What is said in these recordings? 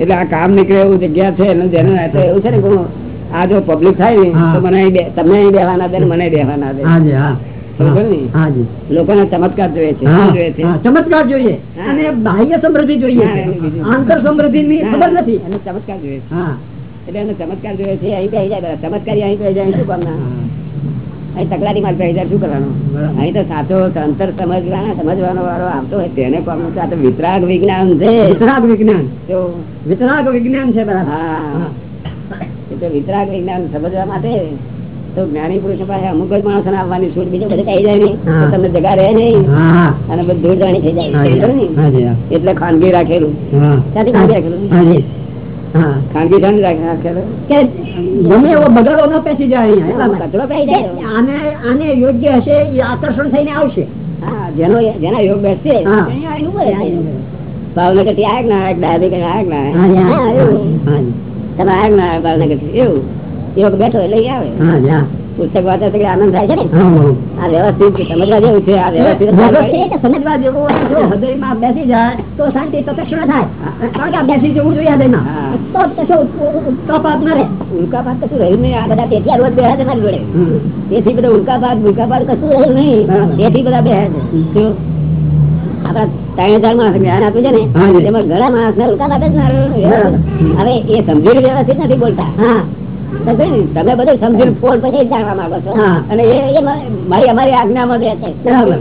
એટલે આ કામ નીકળે એવું જગ્યા છે જેને એવું છે ને આ જો પબ્લિક થાય ને તો મને તમને અહીં બેહવાના દે મને બેહવાના દે. લોકોને ચમત્કાર જોઈએ છે ચમત્કાર જોઈએ. અને બાહ્ય સમૃદ્ધિ જોઈએ. આંતર સમૃદ્ધિ ની ખબર નથી. અને ચમત્કાર જોઈએ છે. એટલે એને ચમત્કાર જોઈએ છે અહીં ચમત્કારી અહીં જાય શું કામના? અહીં તકલારી માં બેસી જાય શું કરવાનું અહીં તો સાચો અંતર સમજવાના સમજવાનો વાળો આવતો હોય તેને કોમનું છે. આ તો વિતરાગ વિજ્ઞાન છે. વિતરાગ વિજ્ઞાન? વિતરાગ વિજ્ઞાન છે બરાબર. હા. એટલે વિતરાગ વિજ્ઞાન સમજવા માટે તો જ્ઞાની પુરુષ પાસે અમુક જ માણસો આવવાની છૂટ બીજું બધે થઈ જાય નહીં. તમને જગા રહે નહીં. અને બધું દૂર જાણી થઈ જાય. ને? એટલે ખાનગી રાખેલું. હા. ક્યાંથી ખાનગી રાખેલું. ખાનગી શાને રાખ- કે એવો બગાડો ન પેસી જાય આને આને યોગ્ય હશે એ આકર્ષણ થઈને આવશે. હા જેનો જેના યોગ બેસશે. ભાવનગરથી આયક ના આયક ડાબી કઈ આયક ના. તમે આયક ના આવે ભાવનગરથી એવું યોગ બેઠો એટલે આવે. પુસ્તક વાંચે તો આનંદ થાય છે ને. આ વ્યવસ્થિત સમજવા જેવું છે આ વ્યવસ્થિત સમજવા જેવું હૃદયમાં બેસી જાય તો શાંતિ તટસ્થ થાય કારણ કે બેસી જવું જોઈએ હૃદયમાં તો કશો કપાત ન રહે ઉલ્કાપાત કશું રહ્યું નહીં આ બધા તેથી રોજ બેહે છે મારી જોડે તેથી બધા ઉલ્કાપાત ઉલ્કાપાત કશું રહ્યું નહીં. તેથી બધા બેહે છે શું? આપણા ત્રણ હજાર માણસ જ્ઞાન આપ્યું છે ને એમાં. તેમાં ઘણા માણસ ને ઉલકા રહ્યું. બરાબર. હવે એ સમજી વ્યવસ્થિત નથી બોલતા હા? તમે બધું સમજીને ફોન પછી જાણવા માંગો છો. અને એ મારી અમારી આજ્ઞામાં રહે છે.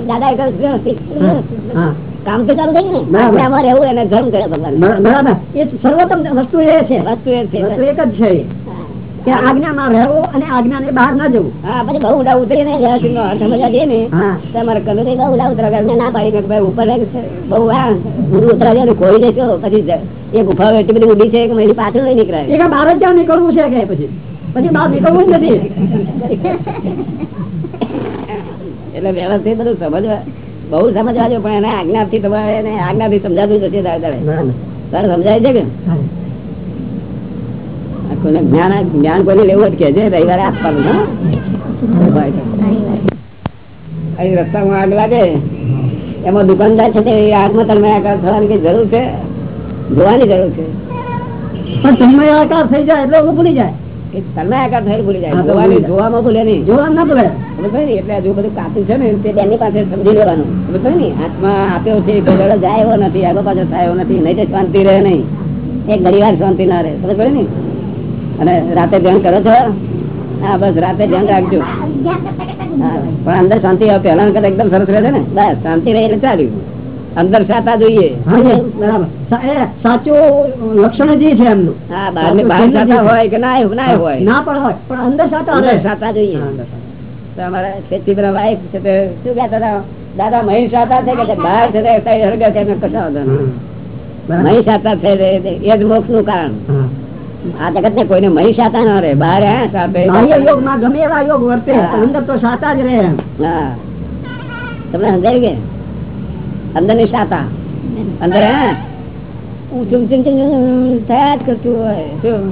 દાદા એ કામ તો ચાલુ થઈ ને. આજ્ઞામાં રહેવું એને ધર્મ કરે ભગવાન. બરાબર. એ સર્વોત્તમ વસ્તુ એ છે. વસ્તુ એ છે. એક જ છે. કે આજ્ઞામાં રહેવું અને આજ્ઞાને બહાર ના જવું. હા પછી બહુ ઊંડા ઉતરીને નો અર્થ સમજવા દે ને તમારે કમે બહુ ઊંડા ઉતરા ગયા. ના પાડી ભાઈ ઉપર બહુ હા ઊંડું ઉતરા જાય ને ખોઈ દેશો પછી એ ગુફાઓ એટલી બધી ઊંડી છે કે એની પાછળ નહીં નીકળાય. એ બહાર જ ક્યાં નીકળવું છે કે પછી? પછી બહાર નીકળવું જ નથી. એટલે વ્યવસ્થિત બધું સમજવા બહુ સમજવા જો પણ એને આજ્ઞાથી તમારે એને આજ્ઞાથી સમજાતું દાડે બરાબર સમજાય છે કે? જ્ઞાન જ્ઞાન કોઈને લેવું જ કે છે રવિવારે આપવાનું અહીં રસ્તામાં આગ લાગે. એમાં દુકાનદાર છે તે આગમાં તન્મયાકાર થવાની કઈ જરૂર છે? જોવાની જરૂર છે. પણ તન્મયાકાર થઈ જાય એટલે ભૂલી જાય. તન્મયાકાર થયેલું ભૂલી જાય. જોવાની જોવામાં ભૂલે નહીં. જોવા ના ભૂલે. ખબર ને? એટલે હજુ બધું કાચું છે ને તે બેની પાસે સમજી લેવાનું. ખબર ને? હાથમાં આપ્યો છે જાય એવો નથી આગળ પાછો થાય એવો નથી નહીં તો શાંતિ રહે નહીં. એક ઘડી વાર શાંતિ ના રહે. પડી ને? અને રાતે ધ્યાન કરો છો? હા બસ રાતે ધ્યાન રાખજો. પણ અંદર શાંતિ આવે પેલા કરતા એકદમ સરસ રહે છે ને? બસ શાંતિ રહે એટલે ચાલ્યું. અંદર સાતા જોઈએ. સાચું લક્ષણ જે છે એમનું. હા બહાર બહાર સાતા હોય કે ના ના હોય. ના પણ હોય પણ અંદર સાતા અંદર સાતા જોઈએ. અમારા શેઠજીભાઈ વાઈફ છે તે શું કહેતા હતા? દાદા મહી સાતા છે કે? બહાર છે તે છે કશા સાતા છે એ જ મોક્ષનું કારણ. આ જગત ને કોઈને મહી સાતા ન રહે. બહાર હે. સાપે ગમે એવા યોગ વર્તે અંદર તો સાતા જ રહે. હા. તમને સમજાય કે? અંદરની સાતા અંદર હે. ઊંચું ઊંચું ઊંચું ઊંચું થયા જ કરતું હોય. શું?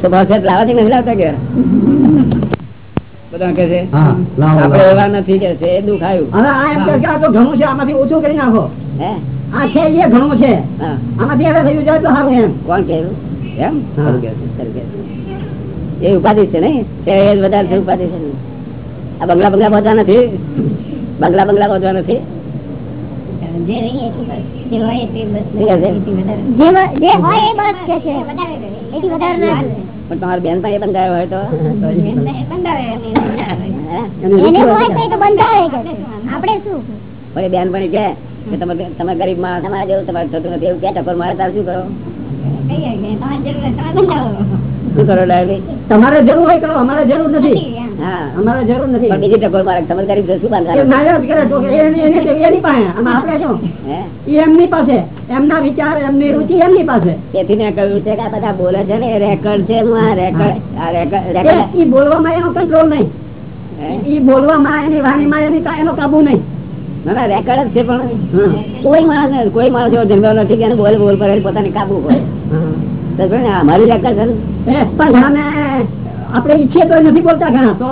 સ્વભાવ છે લાવતા કે? બધા કે લાવો, લાવો. એવા નથી કે છે દુખાયું હવે આ એમ કે કે આ તો ઘણું છે આમાંથી ઓછું કરી નાખો. હે? આ છે એ ઘણું છે. આમાંથી હવે થયું જાય તો સારું એમ. કોણ કેવું એમ? હા. ખરું કે છે, ખરું કે છે. એ ઉપાધિ છે નહીં? એ વધારે છે ઉપાધિ છે. આ બંગલા બંગલા બાંધવા નથી. બંગલા બંગલા બાંધવા નથી. પણ તમારા બેન પણ એ બંધાયો હોય તો. આપણે શું? બેન પણ કે કે તમે તમે ગરીબમાં તમારા જેવું તમારે થતું નથી એવું ક્યાં ટકોર મારે તાર શું કરો કહીએ કે તમારે જરૂર હોય તમે બંધાવો. શું કરો ડાયરી? તમારે જરૂર હોય કરો અમારે જરૂર નથી. નથી હા. અમારે જરૂર નથી. પણ બીજી ટકોર મારે તમે ગરીબ શું એ બાંધવાનું નાયક કરે તો કે એની એની એની પાસે આમાં આપણે શું? હે? એ એમની પાસે એમના વિચાર એમની રુચિ એમની પાસે. તેથી મેં કહ્યું છે કે આ બધા બોલે છે ને રેકર્ડ છે હું આ રેકર્ડ આ રેકર્ડ એ બોલવામાં એનો કંટ્રોલ નહીં. એ બોલવામાં એની વાણીમાં એની એનો કાબુ નહીં. ના ના જ છે પણ કોઈ માણસ કોઈ માણસ એવો જન્મ્યો નથી કે બોલ બોલ કરે પોતાને કાબુ ને. અમારી રેકર્ડ પણ ઘણાને આપણે ઈચ્છીએ તો નથી બોલતા ઘણા તો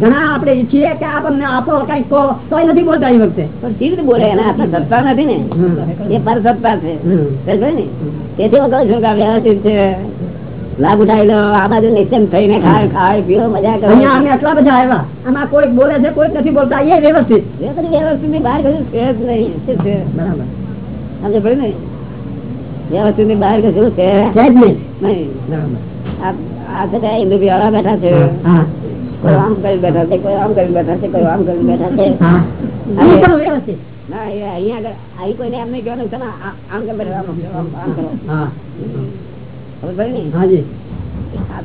ઘણા આપણે ઈચ્છીએ કે આપણને આપો કંઈક કહો તો નથી બોલતા એ વખતે. પણ રીતે બોલે? એના આપણે સત્તા નથી ને. એ પર સત્તા છે. ને? તેથી કહું છું કે વ્યવસ્થિત છે? લાભ ઉઠાવી લો આ બાજુ નિશ્ચિત થઈને ખાય ખાય પીવો મજા કરો. અહીંયા અમે આટલા બધા આવ્યા. આમાં કોઈક બોલે છે કોઈક નથી બોલતા. એ વ્યવસ્થિત. વ્યવસ્થિતની બહાર કશું છે જ નહીં. બરાબર. સમજ પડે ને? વ્યવસ્થિતની બહાર કશું છે જ નહીં. આ બધા હિન્દુ બિહારા બેઠા છે. કોઈ આમ કરી બેઠા છે કોઈ આમ કરી બેઠા છે કોઈ આમ કરી બેઠા છે. વ્યવસ્થિત. ના અહીંયા આગળ અહીં કોઈને એમ નહીં કહેવાનું છે આ- આમ કેમ બેઠા આમ કરો,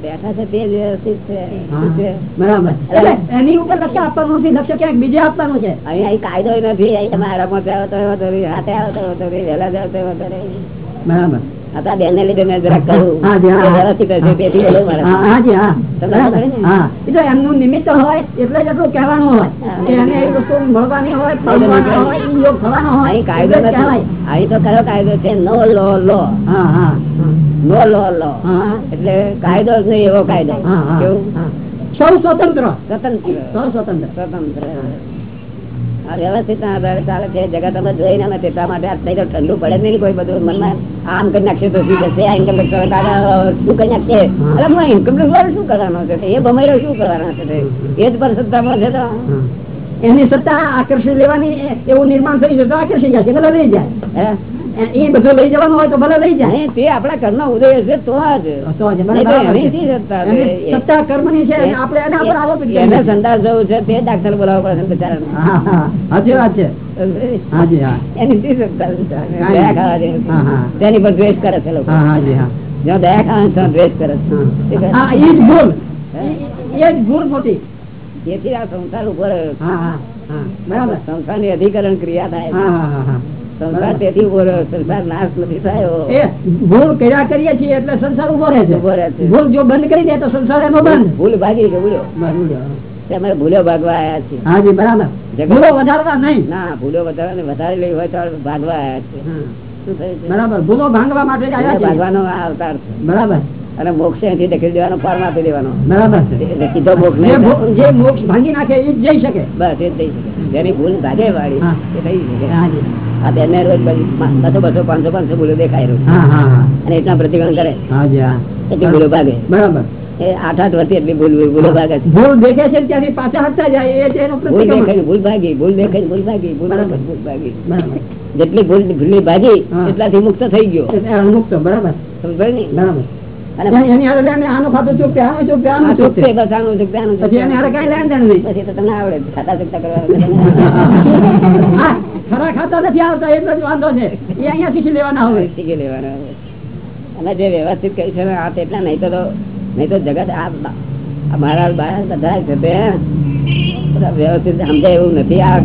બેઠા છે તે વ્યવસ્થિત છે. બરાબર. એની ઉપર લક્ષ્ય આપવાનું નથી લક્ષ્ય ક્યાંક બીજે આપવાનું છે? અહીં અહીં કાયદો નથી અહીં તમારે રમત આવો તો હાથે આવો તો વહેલા જાઓ તો બરાબર. લીધે મેં કહ્યું એમનું નિમિત્ત હોય એટલે જ એટલું કહેવાનું હોય. એને એ વસ્તુ મળવાની હોય થવાનો હોય કાયદો. અહીં તો કયો કાયદો છે. નો લો લો. નો લો લો. એટલે કાયદો જ એવો કાયદો. સૌ સ્વતંત્ર. સ્વતંત્ર. સૌ સ્વતંત્ર. સ્વતંત્ર. વ્યવસ્થિત ના આધારે ચાલે છે. જગત અમે જોઈ ના એટલા માટે તો ઠંડુ પડે નહીં કોઈ બધું. મનમાં આમ કરી નાખશે તો શું થશે? આ ઇન્કમ ટેક્સ શું કરી નાખશે અરે હું ઇન્કમ ટેક્સ વાળો શું કરવાનો છે? એ ભમાઈ શું કરવાનો છે? એ જ પર સત્તામાં છે તો. એની સત્તા આકર્ષી લેવાની એવું નિર્માણ થઈ જતો આકર્ષી જાય ભલે લઈ જાય હે? એ- બધું લઈ જવાનું હોય તો ભલે લઈ જાય. તે આપણા ઉદય જ. સત્તા છે આપણે એના પર આરોપ એને સંદાસ જવું છે ડાક્ટર બોલાવવો પડે વાત છે. હા તેની પર દ્વેષ કરે છે લોકો. હા હાજી હા. જ્યાં દયા ખાવા ત્યાં દ્વેષ કરે છે. શું કરે? હા એ જ ભૂલ. એ જ ભૂલ મોટી જેથી આ સંસાર ઉપર બરાબર. અધિકરણ ક્રિયા થાય. સંસાર તેથી ઊભો રહ્યો સંસાર નાશ નથી થયો. ભૂલ કર્યા કરીએ છીએ એટલે સંસાર ઊભો રહે છે. ઊભો રહે છે. ભૂલ જો બંધ કરી દે તો સંસાર એનો બંધ. ભૂલ ભાગી ગયો ભૂલ્યો? અમે ભૂલો ભાગવા આવ્યા છીએ. બરાબર. ભૂલો વધારવા નહીં. ના ભૂલો વધારે વધારે લઈ હોય તો ભાગવા આવ્યા છે? બરાબર. ભૂલો ભાંગવા માટે ભાગવાનો આ અવતાર છે. બરાબર. અને મોક્ષ અહીંથી ધકેલી દેવાનો પાર આપી દેવાનો બરાબર સીધો મોક્ષ જે મોક્ષ ભાંગી નાખે એ જઈ શકે. બસ એ જઈ શકે. જેની ભૂલ ભાગે વાળી એ થઈ શકે આ બેનને રોજ બસો બસો પાંચસો પાંચસો ભૂલો દેખાય રહ્યું હા હા હા. અને એટલા પ્રતિક્રમણ કરે. એટલી ભૂલો ભાગે. બરાબર. એ આઠ આઠ વર્ષથી એટલી ભૂલ ભૂલો ભાગે ભૂલ દેખે છે ત્યાંથી પાછા હટતા જાય ભૂલ દેખાય ભૂલ ભાગી ભૂલ દેખાય ભૂલ ભાગી ભૂલ. ભૂલ ભાગી. જેટલી ભૂલ ભૂલી ભાગી એટલાથી મુક્ત થઈ ગયો. મુક્ત બરાબર. સમજાય ને બરાબર. અને જ વ્યવસ્થિત કહ્યું છે આ તેટલા નહીં તો નહીં તો જગત આ મારા બાળક બધા છે તે બધા વ્યવસ્થિત સમજાય એવું નથી. આ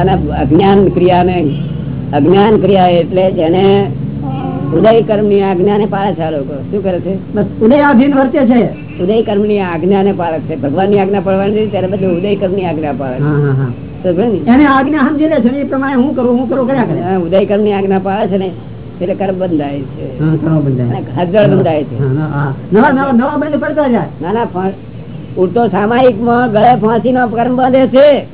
અને અજ્ઞાન ક્રિયા ને અજ્ઞાન ક્રિયા એટલે જેને ઉદય કર્મની આજ્ઞાને પાળે છે આ લોકો. શું કરે છે? ઉદયાધીન વર્તે છે. ઉદય કર્મની આજ્ઞાને પાળે છે. ભગવાનની આજ્ઞા પાડવાની ત્યારે બધું ઉદય કર્મની? આજ્ઞા પાળે છે ને? આજ્ઞા ને ઉદય કર્મની આજ્ઞા છે ને એટલે કર્મ બંધાય છે. હજળ બંધાય. છે. ના ના સામાયિકમાં ગળે ફાંસી નો કર્મ બાંધે છે.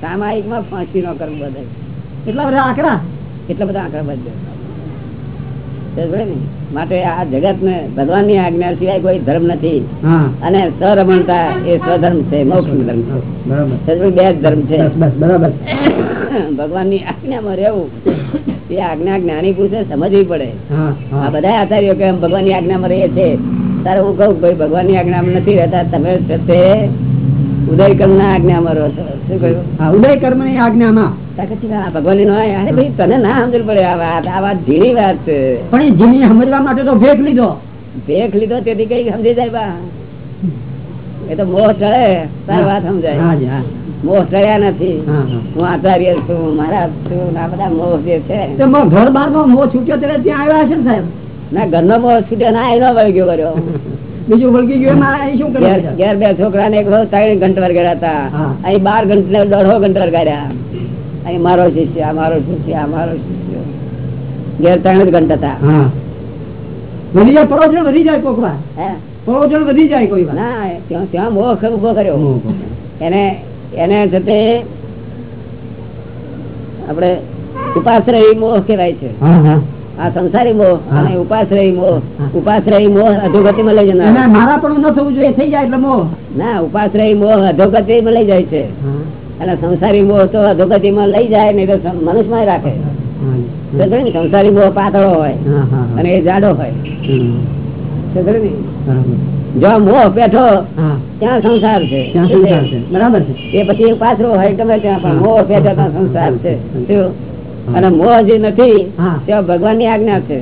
સામાયિકમાં ફાંસી નો કર્મ બાંધે છે. એટલા બધા આંકડા? એટલા બધા આંકડા બાંધે ને? માટે આ જગત ને ભગવાનની આજ્ઞા સિવાય કોઈ ધર્મ નથી. અને સરમણતા એ સ્વધર્મ છે મોક્ષ ધર્મ છે. બે જ ધર્મ છે. બરાબર. ભગવાનની આજ્ઞામાં રહેવું એ આજ્ઞા જ્ઞાની પુરુષે સમજવી પડે. આ બધા આચાર્યો કે ભગવાનની આજ્ઞામાં રહીએ છે. તારે હું કહું ભાઈ ભગવાનની આજ્ઞામાં નથી રહેતા તમે ઉદય કર્મ ના આજ્ઞામાં રહો છો. શું કહ્યું? હા ઉદય કર્મની આજ્ઞામાં ભગવાન નો અરે ભાઈ તને ના સમજ પડે આ વાત. આ વાત ઝીણી વાત છે. પણ એ સમજવા માટે તો ભેટ લીધો. ભેખ લીધો તેથી કઈ સમજી જાય બા. એ તો મોહ ચડે. તાર વાત સમજાય. મોહ ચડ્યા નથી. હા આચાર્ય છું મારા છું આ બધા મોહ જે છે. ઘર બાર નો મોહ છૂટ્યો ત્યારે ત્યાં આવ્યા છે સાહેબ? ના ઘરનો મોહ છૂટ્યો ના એનો વળગ્યો કર્યો. બીજું વળગી ગયું એમાં શું કરે ઘેર ઘેર બે છોકરા ને એક ત્રણ ઘંટ વરગાડ્યા હતા. અહીં બાર ઘંટ દોઢો ઘંટ વરગાડ્યા અહીં મારો શિષ્ય આ મારો શિષ્ય આ મારો શિષ્ય. ઘેર ત્રણ જ ઘંટ હતા. વધી જાય પડો વધી જાય કોક વાર. હે? વધી જાય કોઈ વાર. ના ત્યાં ત્યાં મોહ ઊભો કર્યો. એને એને તે આપણે ઉપાશ્રય મોહ કહેવાય છે. આ સંસારી મોહ અને ઉપાશ્રય મોહ. ઉપાશ્રય મોહ અધોગતિમાં લઈ એને જનાર મારા પણ ન થવું જોઈએ થઈ જાય એટલે મોહ. ના ઉપાશ્રય મોહ અધોગતિમાં લઈ જાય છે. અને સંસારી મોહ તો અધોગતિમાં લઈ જાય ને તો મનુષ્યમાં રાખે. સંસારી મોહ પાતળો હોય અને એ જાડો હોય. જો મોહ બેઠો ત્યાં સંસાર છે. ત્યાં સંસાર છે. બરાબર છે. એ પછી પાછરો હોય ગમે ત્યાં પણ મોહ બેઠો ત્યાં સંસાર છે. શું? અને મોહ જે નથી. ત્યાં ભગવાનની આજ્ઞા છે.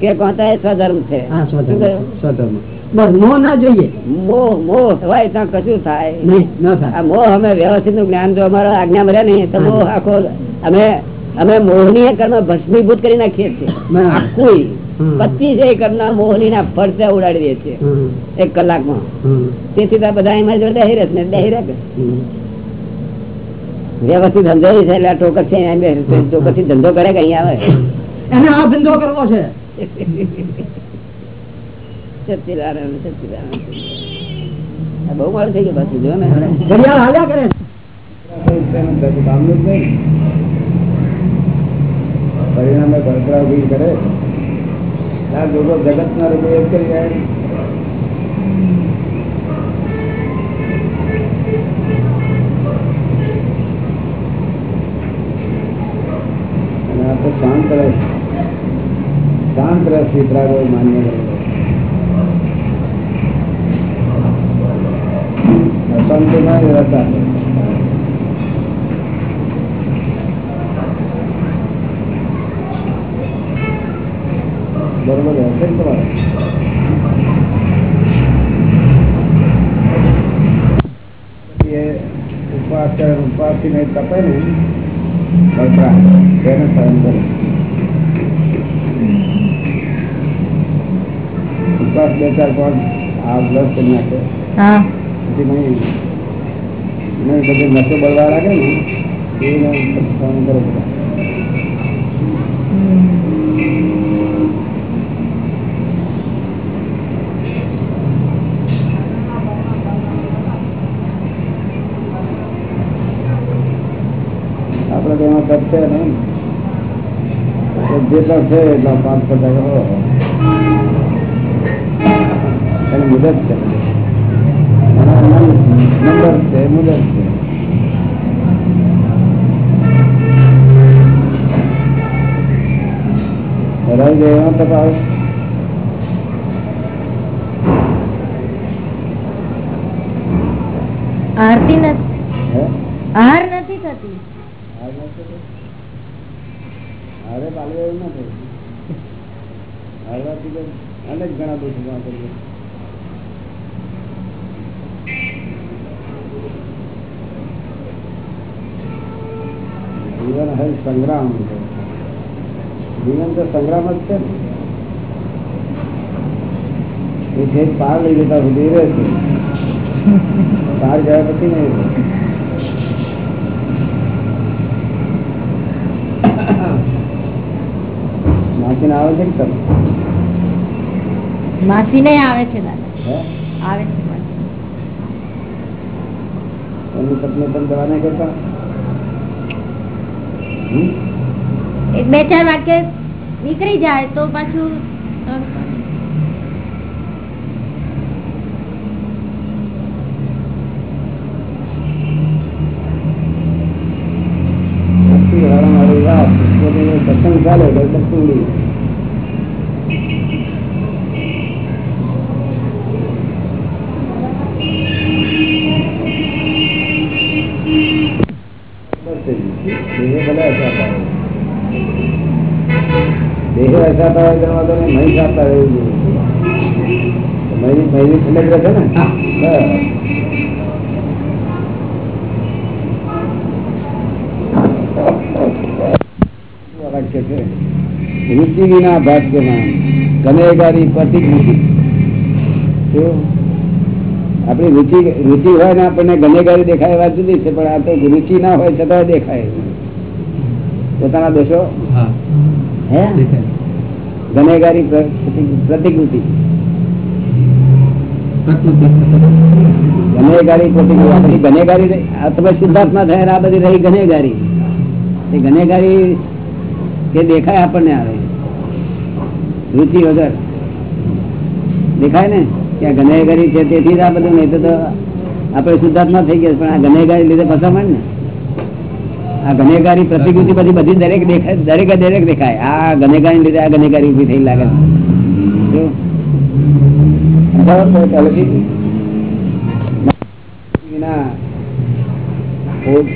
કે કોતા સ્વધર્મ છે. સ્વધર્મ બસ મોહ ના જોઈએ. મોહ મોહ હોય ત્યાં કશું થાય. નહીં ન થાય. આ મોહ અમે વ્યવસ્થિતનું જ્ઞાન જો અમારો આજ્ઞા મળ્યા નહીં તો મોહ આખો અમે અમે મોહની કર્મ ભસ્મીભૂત કરી નાખીએ છીએ. આખું. પચીસ એકર ના મોહની ના ફરતે ઉડાડી દે છીએ એક કલાકમાં. માં તેથી બધા એમાં જોડે બેહી રહે ને હમ. વ્યવસ્થિત સમજાવી છે એટલે આ ટોકર છે અહીંયા બેસે છે. તો પછી ધંધો કરે કે અહીંયા આવે? એને આ ધંધો કરવો છે. સચ્ચિદાનંદ, સચ્ચિદાનંદ. આ બહુ મારું થઈ ગયું પાછું જો ને. ઘડિયાળ હાલ્યા કરે. કામનું જ નહીં પરિણામે ભરતરા ઊભી કરે. આ લોકો જગત ના રૂપે એ જ કરી જાય અને આ તો શાંત રસ શાંત રસ વિતરાગો માન્ય કરે ના રહેતા. બરોબર હશે તમારે? ઉપવાસ કરે નહીં તપે ને બે ચાર પણ આ બ્લસ કરી નાખે પછી નહીં નહીં બધે નસો બળવા લાગે ને એને સહન કરે બધા. આપણે તો એમાં તપ છે નહીં તો જે પણ છે એટલા પાંચ પચાસ કરો એની મુદત છે એના નં- નંબર છે મુદત છે હરાઈ જાય એમાં તપ આવે આરતી નથી હે આહાર નથી થતી હાર? હારે પાલવે એવું નથી હારવાથી તો અનેક ઘણા દોષો કરીએ. જીવન હે સંગ્રામ. જીવન તો સંગ્રામ જ છે ને. એ છે પાર લઈ જતા સુધી રહે છે. પાર ગયા પછી નહીં માસીને આવે છે કે માસી ને આવે છે આવે છે એમની પત્ની પણ દવા નહીં કરતા? એક બે ચાર વાક્ય નીકળી જાય તો પાછું સત્સંગ ચાલે સત્સંગી રુચિ વિના ભાગ્યમાન ગનેગારી પ્રતિકૃતિ? આપણી રુચિ રુચિ હોય ને આપણને ગનેગારી દેખાય વાત જુદી છે પણ આ તો રુચિ ના હોય છતાં દેખાય. પોતાના દોષો હે. ગનેગારી પ્રતિકૃતિ. ગનેગારી પ્રતિકૃતિ ગનેગારી તમે થયા ને આ બધી રહી ગનેગારી એ ગનેગારી કે દેખાય આપણને આવે. રુચિ વગર. દેખાય ને? કે આ ગનેગારી છે તેથી આ બધું નહીં તો આપણે શુદ્ધાત્મા થઈ ગયા પણ આ ગનેગારી લીધે ફસામણ ને? આ ગનેગારી પ્રતિકૃતિ બધી બધી દરેક દેખાય દરેક દરેક દેખાય. આ ગનેગારી લીધે આ ગનેગારી ઊભી થઈ લાગે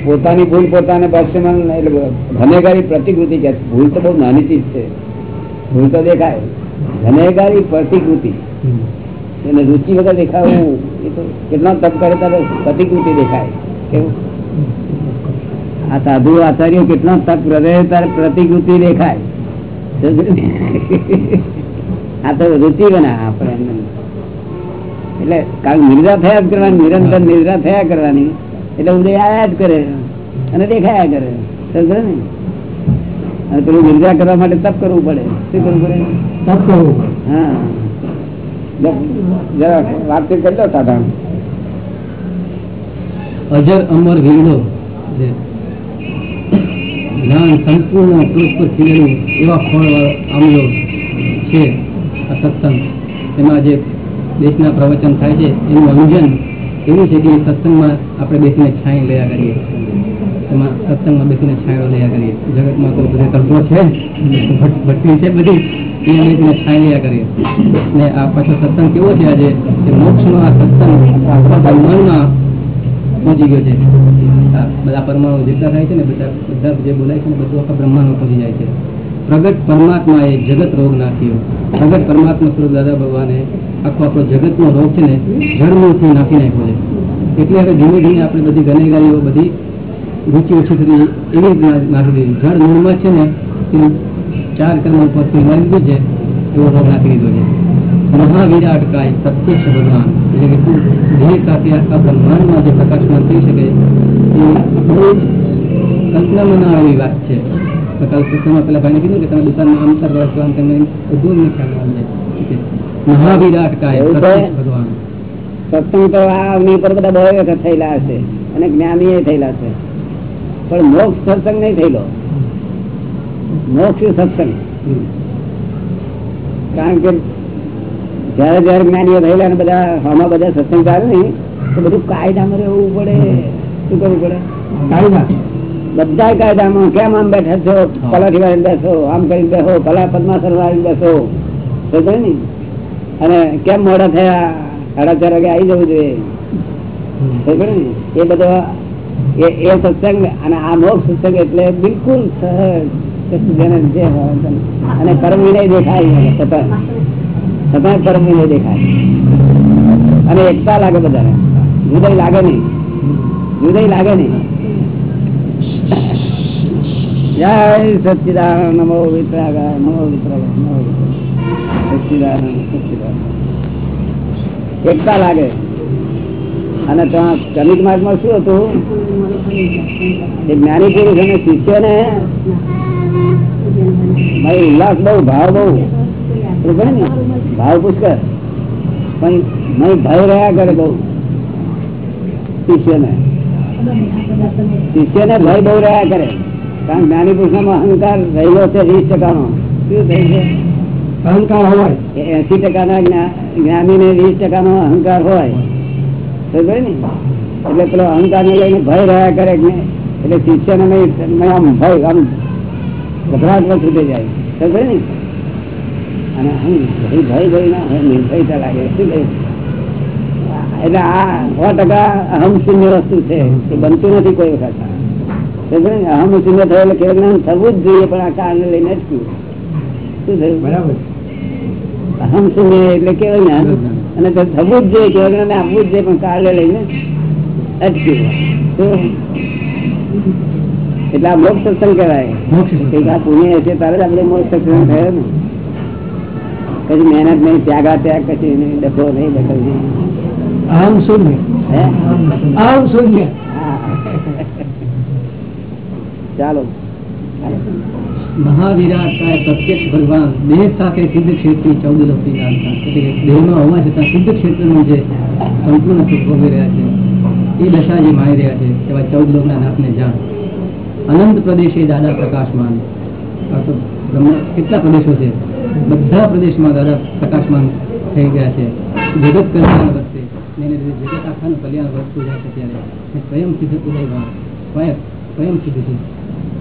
પોતાની ભૂલ પોતાને ભાષ્યમાં એટલે ગનેગારી પ્રતિકૃતિ કે ભૂલ તો બહુ નાની ચીજ છે. ભૂલ તો દેખાય. ગનેગારી પ્રતિકૃતિ. એને રુચિ વગર દેખાવું, એ તો કેટલા તપ કરે ત્યારે પ્રતિકૃતિ દેખાય. કેવું? આ સાધુ આચાર્યો કેટલો તપ કરે ત્યારે પ્રતિકૃતિ દેખાય. આ તો રુચિ બના આપણે. એટલે કારણ નિદ્રા થયા જ કરવાની, નિરંતર નિદ્રા થયા કરવાની. એટલે ઉદય આયા જ કરે અને દેખાયા કરે. સમજો ને? અને પેલું નિદ્રા કરવા માટે તપ કરવું પડે. શું કરવું પડે? તપ કરવું હા. જરાક વાતચીત કરી લો સાધારણ અજર અમર વીરડો જ્ઞાન સંપૂર્ણ પુરુષ પર ખીલેલું એવા ફળ આમલો છે આ સત્સંગ. એમાં જે દેશના પ્રવચન થાય છે એનું અંજન એવું છે કે સત્સંગમાં આપણે બેસીને છાંય લયા કરીએ એમાં સત્સંગમાં બેસીને છાંયો લયા કરીએ જગતમાં તો બધે તડકો છે ભટકી છે બધી. એ બેસીને છાંય લયા કરીએ ને આ પાછો સત્સંગ કેવો છે આજે? કે મોક્ષનો આ સત્સંગ બ્રહ્માંડમાં પહોંચી ગયો છે. બધા પરમાણુ જેટલા થાય છે ને બધા બધા જે બોલાય છે ને બધું આખા બ્રહ્માંડમાં પહોંચી જાય છે. પ્રગટ પરમાત્મા એ જગત રોગ નાખ્યો. પ્રગટ પરમાત્મા સ્વરૂપ દાદા ભગવાને આખો આખો જગતનો રોગ છે ને જળમૂળથી નાખી નાખ્યો છે. એટલે હવે ધીમે ધીમે આપણે બધી ગનેગારીઓ બધી રૂચિ ઓછી થતી એવી રીતે નાખી દીધી જળ મૂળમાં છે ને ચાર કર્મ ઉપર મારી દીધું છે એવો રોગ નાખી દીધો છે. મહાવિરાટ કાય પ્રત્યક્ષ ભગવાન. એટલે કે તું સાથે આખા બ્રહ્માંડમાં જે પ્રકાશમાન થઈ શકે એ બહુ કલ્પનામાં ના આવેલી વાત છે. કાલ પેલા ભાઈને કીધું કે તમે દુકાનમાં આમ સર વર્ષ આમ તમને બધું જ ખ્યાલ આવે મહાવિરાટ કાય પ્રત્યક્ષ ભગવાન. સત્સંગ તો આ અગ્નિ પર બધા બહુ વખત થયેલા હશે. અને જ્ઞાની થયેલા છે પણ મોક્ષ સત્સંગ નહીં થયેલો. મોક્ષ સત્સંગ. કારણ કે જયારે જયારે જ્ઞાનીઓ થયેલા ને બધા આમાં બધા સત્સંગ કરે ને તો બધું કાયદામાં રહેવું પડે. શું કરવું પડે? બધા કાયદામાં કેમ આમ બેઠા છો? પલાઠી વાળી બેસો આમ કરી બેસો કલા પદ્માસન વાળી બેસો. સમજે ને અને કેમ મોડા થયા? સાડા ચાર વાગે આવી જવું જોઈએ. ને એ બધો એ સત્સંગ અને આ મોક્ષ સત્સંગ એટલે બિલકુલ સહજ અને કર્મ વિનય દેખાય પરમ વિનય દેખાય અને એકતા લાગે બધાને. જુદય લાગે નહીં. જુદય લાગે નહીં. જય સચિદાન નમો વિતરાગા નમો વિતરાગા, નમો સચિદાન એકતા લાગે. અને ત્યાં ક્રમિક માર્ગમાં શું હતું? જ્ઞાની પુરુષ અને શિષ્યોને મારી ઉલ્લાસ બહુ ભાવ બહુ. ને? ભાવ પુષ્કર પણ નહીં ભય રહ્યા કરે બહુ. શિષ્યને શિષ્યને ભય બહુ રહ્યા કરે. કારણ જ્ઞાની પુરુષ નો અહંકાર રહેલો છે વીસ ટકાનો. શું થયું છે? અહંકાર હોય. એસી ટકાના જ્ઞાની ને વીસ ટકાનો અહંકાર હોય. ને? એટલે પેલો અહંકાર ને લઈને ભય રહ્યા કરે એટલે શિષ્ય ને આમ ભય આમ ગભરાટ છૂટી જાય. સમજે ને? અને ભય ભય ભય ના હોય નિર્ભયતા લાગે. શું કહે એટલે આ સો ટકા અહમ શૂન્ય વસ્તુ છે એ બનતું નથી કોઈ વખત. ને? અહમ શૂન્ય થયો એટલે કેવું જ્ઞાન થવું જ જોઈએ પણ આ કારણે લઈને અટક્યું શું થયું? બરાબર. અહમ શૂન્ય એટલે કેવાય જ્ઞાન. અને થવું જ જોઈએ કેવું જ્ઞાન આપવું જ જોઈએ પણ કારણે લઈને અટક્યું શું? એટલે આ મોક્ષ સત્સંગ કહેવાય. પુણ્ય હશે તારે આપણે મોક્ષ સત્સંગ થયો ને. કશું મહેનત નહીં ત્યાગા ત્યાગ કશી નહીં ડખો નહીં ડખો નહીં આમ શૂન્ય. આમ શૂન્ય. ચાલો. મહાવિરાટકાય પ્રત્યક્ષ ભગવાન દેહ સાથે સિદ્ધ ક્ષેત્રી ચૌદ એટલે દેહમાં હોવા છતાં સિદ્ધ ક્ષેત્રનું જે સંપૂર્ણ સુખ ભોગવી રહ્યા છે. એ દશા જે માણી રહ્યા છે, એવા ચૌદ લોકના નાથને જાણ. અનંત પ્રદેશે દાદા પ્રકાશમાન કેટલા પ્રદેશો છે? બધા પ્રદેશમાં દાદા પ્રકાશમાન થઈ ગયા છે. જગત કલ્યાણ વધશે એને લીધે જગત આખાનું કલ્યાણ વધતું જાય છે ત્યારે. સ્વયં સિદ્ધ ઉદયભાન સ્વયં સ્વયં સિદ્ધ છે.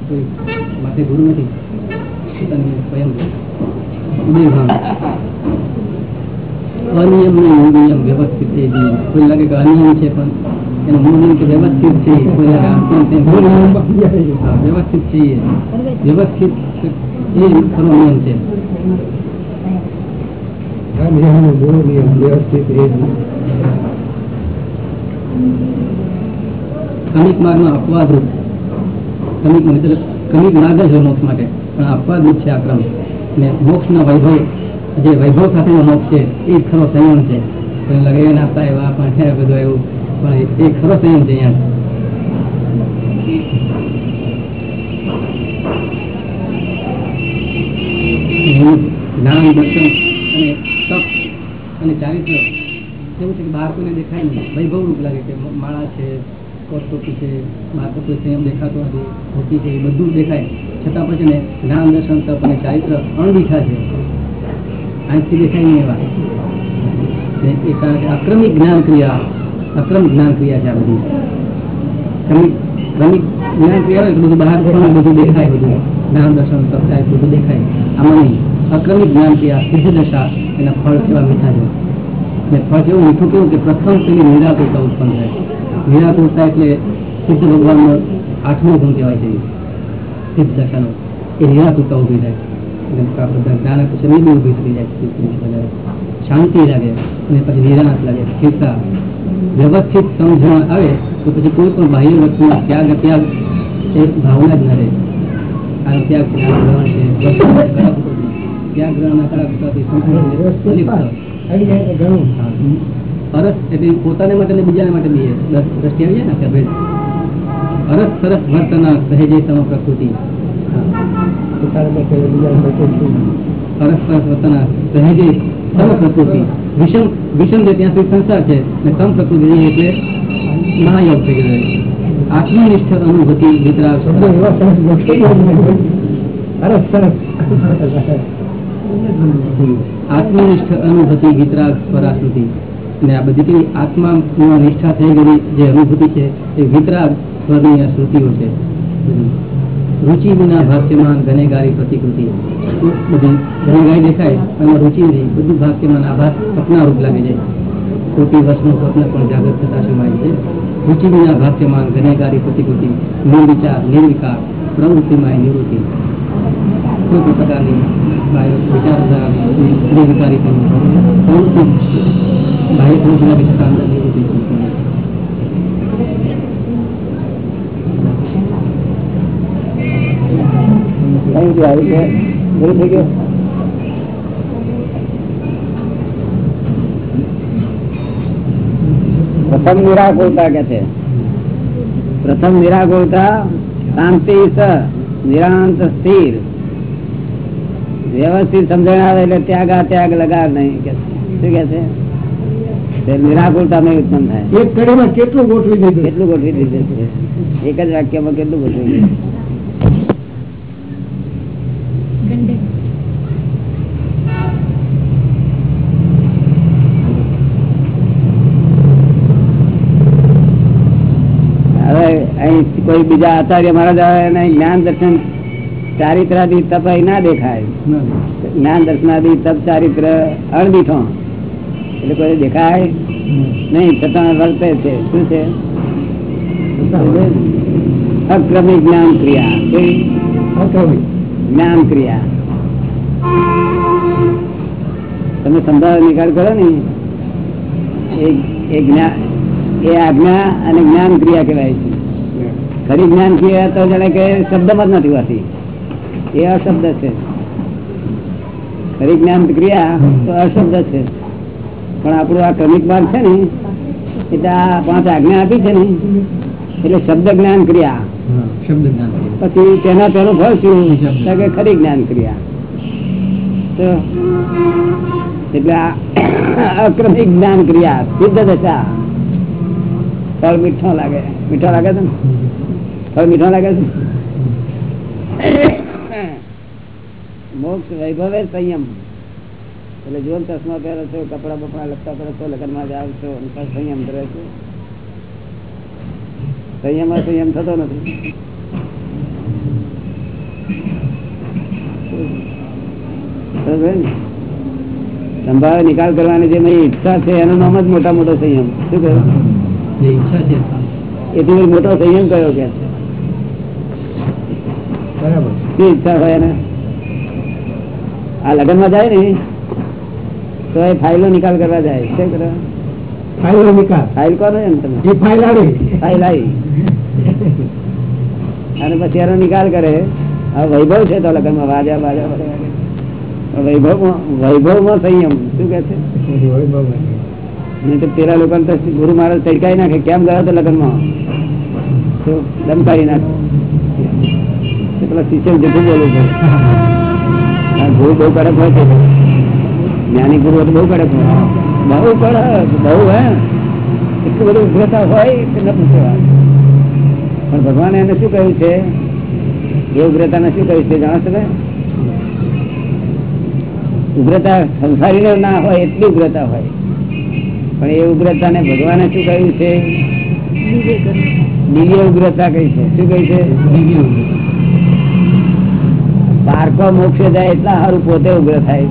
કોઈ માટે ગુરુ નથી. સ્વયં ઉદયભાન અનિયમ ને નિયમ વ્યવસ્થિત એ કોઈ લાગે કે અનિયમ છે પણ વ્યવસ્થિત છીએ વ્યવસ્થિત વ્યવસ્થિત એ ખરો નિયમ છે. ક્રમિક માર્ગનો અપવાદ રૂપ. કણિક મતલબ ક્રમિક માર્ગ જ મોક્ષ માટે. પણ અપવાદ રૂપ છે આ ક્રમ. ને મોક્ષનો વૈભવ જે વૈભવ સાથેનો મોક્ષ છે એ ખરો સંયમ છે. લાગે નાસ્તા એવા પણ છે બધું એવું. પણ એ ખરો સંયમ છે અહીંયા. જ્ઞાન, દર્શન અને તપ અને ચારિત્ર એવું છે કે બાળકોને દેખાય નહીં. વૈભવ રૂપ લાગે કે માળા છે કોટોપી છે બાળકો કોઈ સંયમ દેખાતો નથી ધોતી છે, એ બધું દેખાય. છતાં પણ છે ને, જ્ઞાન, દર્શન, તપ અને ચારિત્ર અણદીઠા છે. આંખથી દેખાય નહીં એવા. એ કારણ કે અક્રમિક જ્ઞાન ક્રિયા અક્રમ જ્ઞાન ક્રિયા છે આ બધી. ક્રમિક જ્ઞાન ક્રિયા હોય બધું બહાર બધું દેખાય બધું. જ્ઞાન દર્શન તપ બધું દેખાય. આમાં નહીં. અક્રમિક જ્ઞાન ક્રિયા સિદ્ધ દશા, એના ફળ કેવા મીઠા છે? ને ફળ કેવું મીઠું કેવું કે પ્રથમ પેલી નિરાકુરતા ઉત્પન્ન થાય. નિરાકુરતા એટલે સિદ્ધ ભગવાનનો આઠમો ગુણ કહેવાય છે સિદ્ધ દશાનો. એ નિરાકુરતા ઊભી થાય. બધા જ્ઞાન પછી ઊભી થઈ જાય શાંતિ લાગે. અને પછી નિરાશ લાગે સ્થિરતા વ્યવસ્થિત સમજણ આવે તો પછી કોઈ પણ બાહ્ય વસ્તુનો ત્યાગ ત્યાગ એ ભાવના જ ન રહે. આ ત્યાગ ગ્રહણ છે. ત્યાગ ગ્રહણ. અરસ એટલે પોતાને માટે ને બીજાને માટે બી એ. દ્રષ્ટિ આવી જાય ને કે ભેદ. અરસ સરસ વર્તના સહેજે સમ પ્રકૃતિ સરસ સરસ વર્તના સહેજે સમ પ્રકૃતિ વિષમ વિષમ જે ત્યાં સુધી સંસાર છે ને સમ પ્રકૃતિ એટલે મહાયોગ થઈ ગયો આત્મનિષ્ઠ અનુભૂતિ વિતરાગ આત્મનિષ્ઠ અનુભૂતિ વિતરાગ સ્વરાશ્રુતિ અને આ બધી આત્મા નિષ્ઠા થઈ ગયેલી જે અનુભૂતિ છે એ વિતરાગ સ્વરની આ શ્રુતિઓ છે. રુચિ વિના ભાષ્યમાન ગનેગારી પ્રતિકૃતિ. બધી ગનેગારી દેખાય એમાં રુચિ નહીં. બધું ભાષ્યમાન આભાસ સપનારૂપ લાગે છે. કોટી વર્ષનું સ્વપ્ન પણ જાગૃત થતા સમાય છે. રુચિ વિના ભાષ્યમાન ગનેગારી પ્રતિકૃતિ, નિર્વિચાર, નિર્વિકાર પ્રવૃત્તિમાં નિવૃત્તિ. કોઈ પણ પ્રકારની બાહ્ય વિચારધારા નિર્વિકારી પ્રવૃત્તિ બાહ્ય પ્રવૃત્તિ લાગે છતાં અંદર નિવૃત્તિ સંપૂર્ણ. કઈ રીતે આવી છે પૂરું થઈ ગયું પ્રથમ નિરાકુરતા કે છે પ્રથમ નિરાકુરતા શાંતિ સ નિરાંત સ્થિર વ્યવસ્થિત સમજણ આવે એટલે ત્યાગ આ ત્યાગ લગાડ નહીં કે છે. શું કે છે તે નિરાકુરતા નહીં ઉત્પન્ન થાય એક કડીમાં કેટલું ગોઠવી દીધું કેટલું ગોઠવી દીધું છે એક જ વાક્યમાં કેટલું ગોઠવી દીધું હવે અહીં કોઈ બીજા આચાર્ય મહારાજ આવે અને જ્ઞાન દર્શન ચારિત્રાદી તપ અહીં ના દેખાય. જ્ઞાન દર્શનાદી તપ ચારિત્ર અણદીઠો. એટલે કોઈ દેખાય નહીં. છતાં વર્તે છે. શું છે? અક્રમિક જ્ઞાન ક્રિયા. જ્ઞાન ક્રિયા. તમે સંભાવ નિકાલ કરો ને. એ એ જ્ઞાન એ આજ્ઞા અને જ્ઞાન ક્રિયા કહેવાય છે. ખરી જ્ઞાન ક્રિયા તો જાણે કે શબ્દમાં જ નથી હોતી. એ અશબ્દ છે. ખરી જ્ઞાન ક્રિયા તો અશબ્દ છે. પણ આપણું આ ક્રમિક માર્ગ છે ને એટલે આ પાંચ આજ્ઞા આપી છે ને એટલે શબ્દ જ્ઞાન ક્રિયા. પછી તેના તેનું ફળ શું? કે ખરી જ્ઞાન ક્રિયા. તો એટલે આ અક્રમિક જ્ઞાન ક્રિયા સિદ્ધ દશા. ફળ મીઠો લાગે. મીઠો લાગે છે ને? મીઠો લાગે છે? મોક્ષ વૈભવે સંયમ. એટલે જો ચશ્મા પહેરો છો કપડા બપડા લગતા કરો છો લગ્નમાં જાવ છો સંયમ કરે છે. સંયમ સંયમ થતો નથી. બરોબર ને? સંભાવે નિકાલ કરવાની જે મારી ઈચ્છા છે એનું નામ જ મોટા મોટો સંયમ. શું કહ્યું? બી મોટો સંયમ કયો કે? શું ઈચ્છા હોય એને. આ લગ્નમાં જાય ને તો એ ફાઇલો નિકાલ કરવા જાય. શું કરે? ફાઇલો નિકાલ. ફાઇલ કોનો એમ તમે ફાઇલ આવી. ફાઇલ આવી. અને પછી એનો નિકાલ કરે. આ વૈભવ છે તો લગ્નમાં વાજા બાજા વડે વૈભવમાં સંયમ. શું કે છે? નહીં તો પેલા લોકો ગુરુ મહારાજ તડકાઈ નાખે. કેમ ગયા તો લગ્નમાં દમકાઈ નાખે. તો પેલા શિષ્ય જતું બોલવું પડે ગુરુ બહુ કડક હોય છે. જ્ઞાની ગુરુ બહુ કડક હોય. બહુ કડક બહુ હે. એટલું બધું ઉગ્રતા હોય કે ન પણ ભગવાને એને શું કહ્યું છે? એ ઉગ્રતાને શું કહ્યું છે? જાણો છો તમે ઉગ્રતા સંસારી ના હોય એટલી ઉગ્રતા હોય. પણ એ ઉગ્રતા ને ભગવાને શું કહ્યું છે? દિવ્ય ઉગ્રતા. કઈ છે. શું કહી છે? પારકો મોક્ષે જાય એટલા સારું પોતે ઉગ્ર થાય.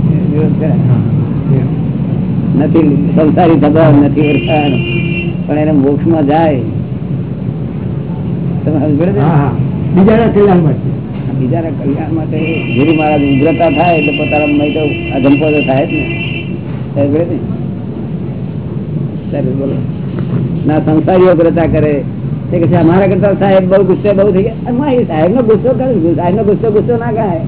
નથી સંસારી દબાવ નથી વરસાદ પણ એને મોક્ષમાં જાય? બીજાના કલ્યાણ માટે બીજાના કલ્યાણ માટે જેવી મહારાજ ઉગ્રતા થાય એટલે પોતાના મય તો અજંપો તો થાય જ ને. બોલો. ના સંસારી ઉગ્રતા કરે. અમારા કરતા સાહેબ બહુ ગુસ્સે બહુ થઈ ગયા. સાહેબ નો ગુસ્સો કરે સાહેબ નો ગુસ્સો ગુસ્સો ના ગાય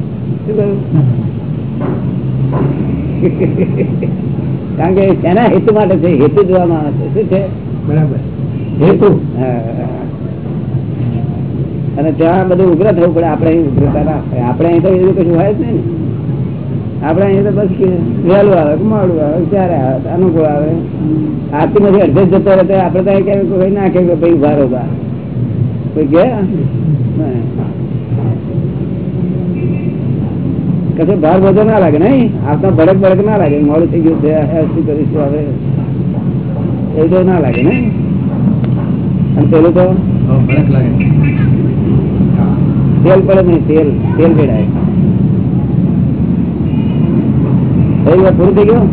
કારણ કે એના હેતુ માટે છે હેતુ જોવામાં આવે છે. શું છે? બરાબર. હેતુ. અને ત્યાં બધું ઉગ્ર થવું પડે. આપણે ઉગ્રતા ના આપણે અહીં તો એવું કશું હોય જ નહીં. ને આપણે અહીંયા તો બસ વહેલું આવે મોડું આવે ક્યારે આવે અનુકૂળ આવે. આરતી માંથી અડધે જતો રહે આપડે તો કેમ કોઈ ના કે ભાઈ ઊભા રહો બા. કોઈ કે કશે ભાર બધો ના લાગે નહીં? આપતા ભડક ભડક ના લાગે. મોડું થઈ ગયું છે શું કરીશું હવે. એ તો ના લાગે ને અને પેલું તો? ભડક લાગે. તેલ પડે નહીં તેલ. તેલ પેડાય થઈ ગયું? પૂરું થઈ ગયું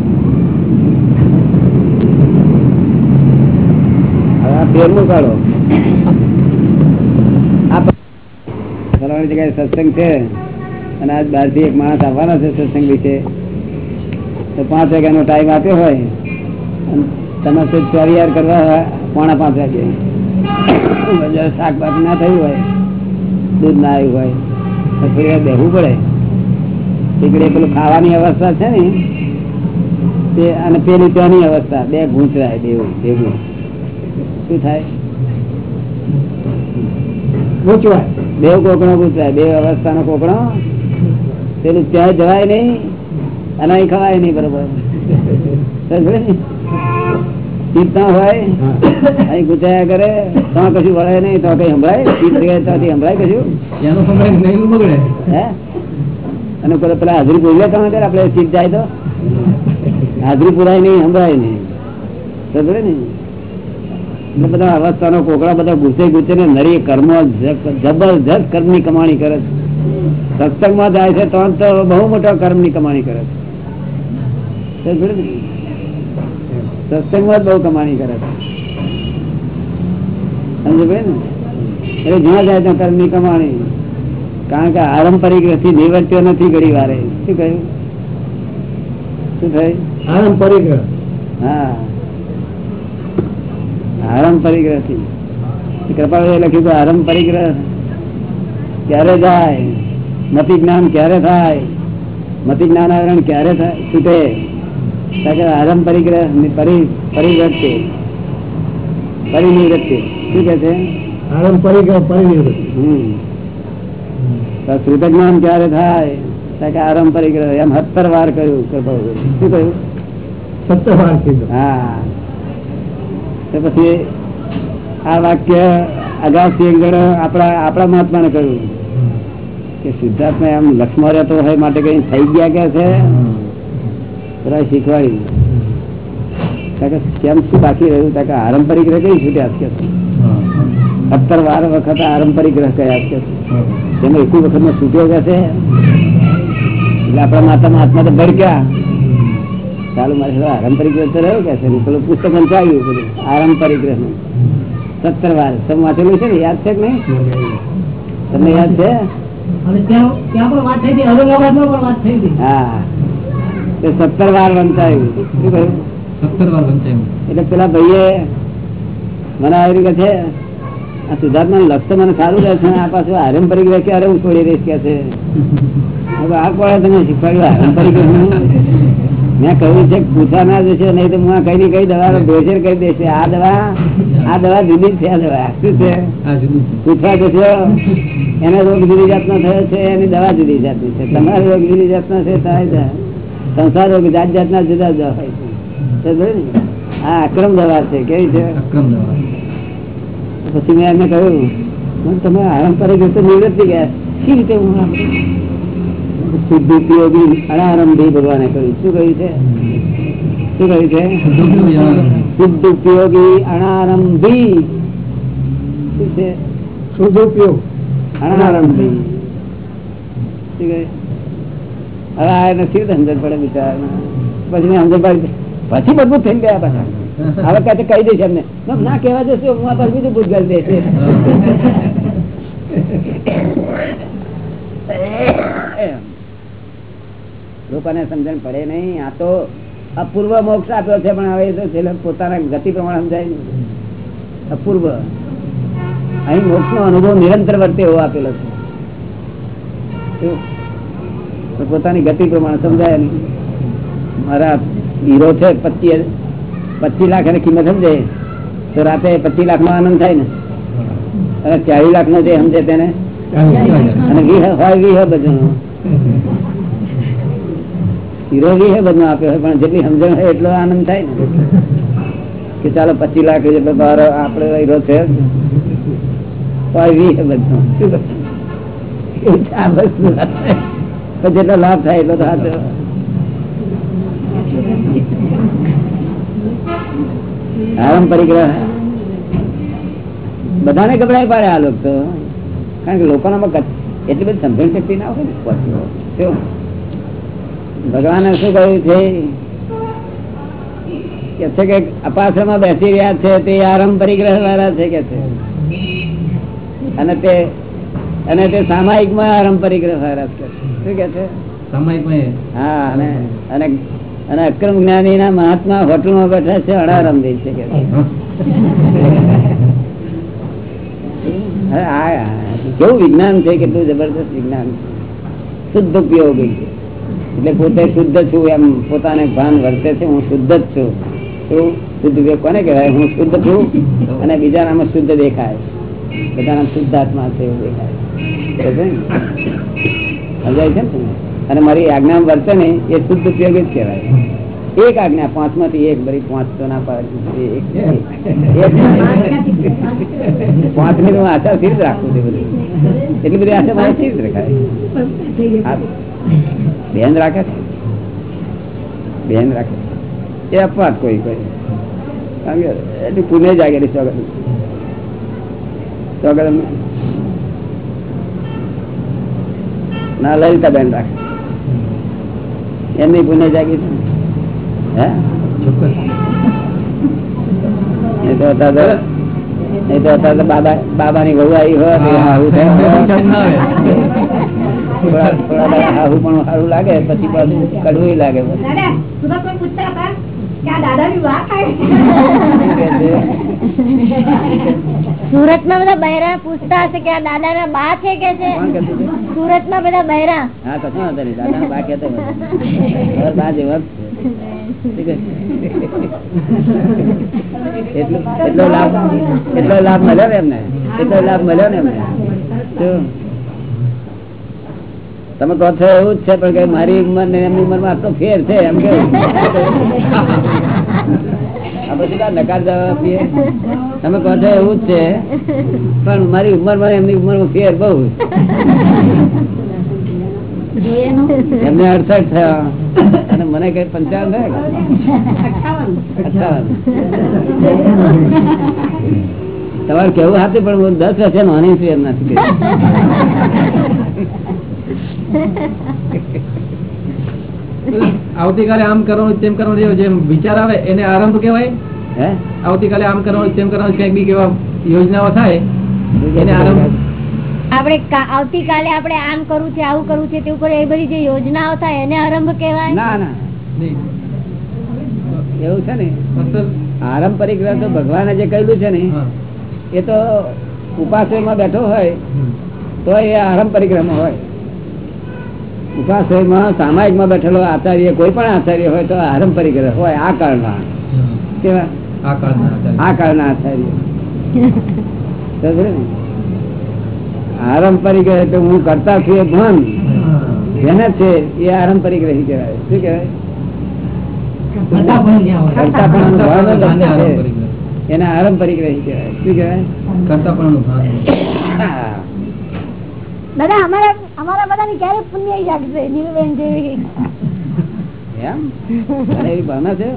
નું કાઢો. સત્સંગ છે. અને આજ બહારથી એક માણસ આવવાનો છે સત્સંગ વિશે. તો પાંચ વાગ્યાનો ટાઈમ આપ્યો હોય. તમે તો ચોરિયાર કરવા પોણા પાંચ વાગે. શાકભાજી ના થયું હોય, દૂધ ના આવ્યું હોય, તો થોડી વાર બેહવું પડે. ટીકડે પેલું ખાવાની અવસ્થા છે ને તે અને પેલી ત્યાંની અવસ્થા બે ગૂંચરાય બેવું ભેગું. શું થાય? ગૂંચવાય. બે કોકણો ગૂંચરાય બે અવસ્થાનો કોકણો. પેલું ત્યાં જવાય નહીં અને અહીં ખવાય નહીં બરોબર. ના? હોય અહીં ગુચાયા કરે તો કશું વળે નહીં તો કઈ સંભળાય ચિત્ત ગયા ત્યાંથી સંભળાય કશું? એનો સમય નહીં બગડે હે? અને પેલા પેલા હાજરી પૂરી તમે ત્યારે આપણે સીટ જાય તો? હાજરી પુરાય નહીં, સંભળાય નહીં. સમજે ને? બધા અવસ્થાનો કોકડા બધા ગુસે ગુસે ને નરી કર્મો જબરજસ્ત કર્મની કમાણી કરે છે. સત્સંગમાં જાય છે તો તો બહુ મોટા કર્મની કમાણી કરે છે. સમજે ને? જ બહુ કમાણી કરે છે. સમજ ને? એટલે જ્યાં જાય ત્યાં કર્મની કમાણી. કારણ કે આરંપરિક રસી નિવર્ત્યો નથી ઘડી વારે. શું કહ્યું? શું થયું? આરંપરિક. હા. આરંપરિક રસી કૃપાળુએ લખ્યું આરંપરિક ક્યારે જાય? મતિ જ્ઞાન ક્યારે થાય? મતિ જ્ઞાન આવરણ ક્યારે થાય? છૂટે. આરંપરિક પરિ પરિવર્તે પરિનિવૃત્તિ. શું કે છે? આરંપરિક પરિનિવૃત્તિ. હમ. શ્રુત જ્ઞાન ક્યારે થાય? કે આરંપરિક એમ સત્તર વાર કહ્યું. શું કહ્યું? સત્તર વાર હા. તો પછી આ વાક્ય અગાઉથી એક જણ આપણા આપણા મહાત્માને કહ્યું કે સિદ્ધાર્થમાં એમ લક્ષ્મણ રહેતો હોય માટે કઈ થઈ ગયા કે છે? પેલા શીખવાડી કેમ શું બાકી રહ્યું? કે આરંપરિક ગ્રહ કઈ છૂટ્યા કે સત્તર વાર વખત આરંપરિક ગ્રહ કયા છે? તેમાં એકી વખત નો છૂટ્યો કે એટલે આપણા માતા મહાત્મા તો ભડક્યા ચાલુ મારે આરામ પરિગ્રહ તો રહ્યો કે છે પેલું પુસ્તક વંચાવ્યું બધું. આરામ પરિગ્રહનું સત્તર વાર. તમે વાંચેલું છે ને? યાદ છે કે નહીં? તમને યાદ છે? સત્તર વાર વંચાયું. શું કહ્યું? સત્તર વાર વંચાયું. એટલે પેલા ભાઈએ મને આવ્યું કે છે આ સિદ્ધાર્થમાં લક્ષ મને સારું રહેશે આ પાછું આરંપરિક રહે ક્યારે હું છોડી રહીશ કે છે. આ કોણે તમે શીખવાડ્યું? આરંપરિક? મેં કહ્યું છે પૂછા ના જશે નહીં તો હું કઈ ની કઈ દવા ભેજર કરી દેશે આ દવા આ દવા જુદી છે આ દવા. શું છે? પૂછવા જશે એને રોગ જુદી જાતનો થયો છે એની દવા જુદી જાતની છે. તમારો રોગ જુદી જાતનો છે થાય સંસાર રોગ જાત જાતના જુદા જુદા હોય છે. આ અક્રમ દવા છે કેવી છે? અક્રમ દવા પછી મેં એમને કહ્યું તમે આરંપરિક રીતે નિવૃત્તિ ગયા. શી રીતે હું આ બધું?" શુદ્ધ ઉપયોગી અનારંભી ભગવાને કહ્યું? શું કહ્યું છે? શું કહ્યું છે? શુદ્ધ ઉપયોગી અનારંભી શું છે? શુદ્ધ ઉપયોગ. અનારંભી શું કહે? હવે આ નથી સમજણ પડે બિચારાને? પછી મેં સમજણ પાડી. પછી બધું થઈ ગયા પાછા. હવે કહે કહી દઈશ એમને. ના, કહેવા જશે હું આ બીજું ભૂતગલ દેશે લોકોને સમજણ પડે નહીં. આ તો અપૂર્વ મોક્ષ આપ્યો છે પણ હવે પોતાના ગતિ પ્રમાણે સમજાય નહીં. અપૂર્વ. અહીં મોક્ષ નો અનુભવ નિરંતર વર્તે એવો આપેલો છે. પોતાની ગતિ પ્રમાણે સમજાય નહીં. મારા હીરો છે પચીસ પચીસ લાખ એની કિંમત સમજે. તો રાતે પચીસ લાખ નો આનંદ થાય ને. અને ચાલીસ લાખ નો જે સમજે તેને. અને હોય, વીહ બધું. હીરો હે બધું આપ્યો હોય, પણ જેટલી સમજણ હોય એટલો આનંદ થાય ને. કે ચાલો પચીસ લાખ જેટલો બહાર આપડે હીરો છે. હોય, વીહ બધું. જેટલો લાભ થાય એટલો તો હાથે પારંપરિક પરિગ્રહ બધાને ગભરાય પાડે આ લોકો. કારણ કે લોકોનામાં એટલી બધી સમજણ શક્તિ ના હોય ને ભગવાને શું કહ્યું છે? કે છે કે અપાશ્રમમાં બેસી રહ્યા છે તે આરંભ પરિગ્રહ વાળા છે કે છે? અને તે અને તે સામાયિકમાં પરિગ્રહ વાળા છે. શું કે છે? સામાયિકમાં એ. હા અને અને અક્રમ જ્ઞાની ના મહાત્મા હોટલમાં બેઠા છે અડારંભી દે છે. કેવું વિજ્ઞાન છે, કેટલું જબરદસ્ત વિજ્ઞાન શુદ્ધ ઉપયોગી એટલે પોતે શુદ્ધ છું એમ પોતાને ભાન વર્તે છે, હું શુદ્ધ જ છું શું શુદ્ધ ઉપયોગ કોને કહેવાય હું શુદ્ધ છું અને બીજાનામાં શુદ્ધ દેખાય બધાના શુદ્ધ આત્મા છે એવું દેખાય સમજાય? છે ને? અને મારી આજ્ઞા વર્તે ને એ શુદ્ધ ઉપયોગ જ કહેવાય. એક આજ્ઞા પાંચમાંથી એક બધી પાંચ તો ના પાંચની હું આશા સ્થિર રાખું છું બધું. એટલી બધી આશા મારે સ્થિર રખાય. બેન રાખે છે? બેન રાખે એ અપવાદ કોઈ કોઈ. કારણ કે એટલી પુણે જાગેલી સ્વાગત. સ્વાગત ના લલિતા બેન રાખે. એમની પુણે જાગી છે. હે? તો અત્યારે બાબા તો અત્યારે બાબા બાબાની ગૌ આવી હોય. થોડા થોડા હાહુ પણ સારું લાગે પછી પાછું કડવું લાગે દાદા સુરતમાં બધા બહેરા પૂછતા હશે કે આ દાદા ના બા છે કે છે? સુરતમાં બધા બહેરા. હા કશું વાંધો નહીં. દાદા બા બા જેવા એટલો લાભ એટલો લાભ મળ્યો ને એમને? એટલો લાભ મળ્યો ને એમને? શું? તમે કહો છો એવું જ છે, પણ મારી ઉંમર ને એમની ઉંમરમાં ફેર છે, એમ કે આપણે કામ નકાર જવાબ આપીએ? તમે કહો એવું જ છે, પણ મારી ઉંમર એમની ઉંમર ફેર બહુ એમને અડસઠ થયા. મને કઈ પંચાવન થયા તમારે કેવું હતું પણ હું દસ વર્ષે નાની છું એમ નથી. આવતીકાલે આમ કરવાનું તેમ કરવાનું જેમ વિચાર આવે એને આરંભ કેવાય હે? આવતીકાલે આમ કરવાનું તેમ કરવાનું કંઈક બી કેવા યોજનાઓ થાય એને આરંભ આપણે આવતીકાલે આપણે આમ કરવું છે આવું કરવું છે તેવું કરે એ બધી જે યોજનાઓ થાય એને આરંભ કેવાય ના ના. એવું છે ને? આરંભ પરિક્રમા તો ભગવાને જે કહ્યું છે ને એ તો ઉપાશ્રયમાં બેઠો હોય. તો એ આરંભ પરિક્રમા હોય. ઉપાશ્રયમાં સામાયિકમાં બેઠેલો આચાર્ય કોઈ પણ આચાર્ય હોય તો આરંભ હોય આ કાળના કેવા? આ કાળના આચાર્ય. આરંભ પરિગ્રહ તો હું કરતા છું એ ભણ જેને છે એ આરંભ પરિગ્રહી કહેવાય. શું કહેવાય. એને આરંભ પરિગ્રહી કહેવાય. શું કહેવાય? કરતા પણ. દાદા અમારા અમારા બધાની ક્યારે પુણ્ય જાગશે નીલબેન જેવી. એમ? એવી ભાવના છે?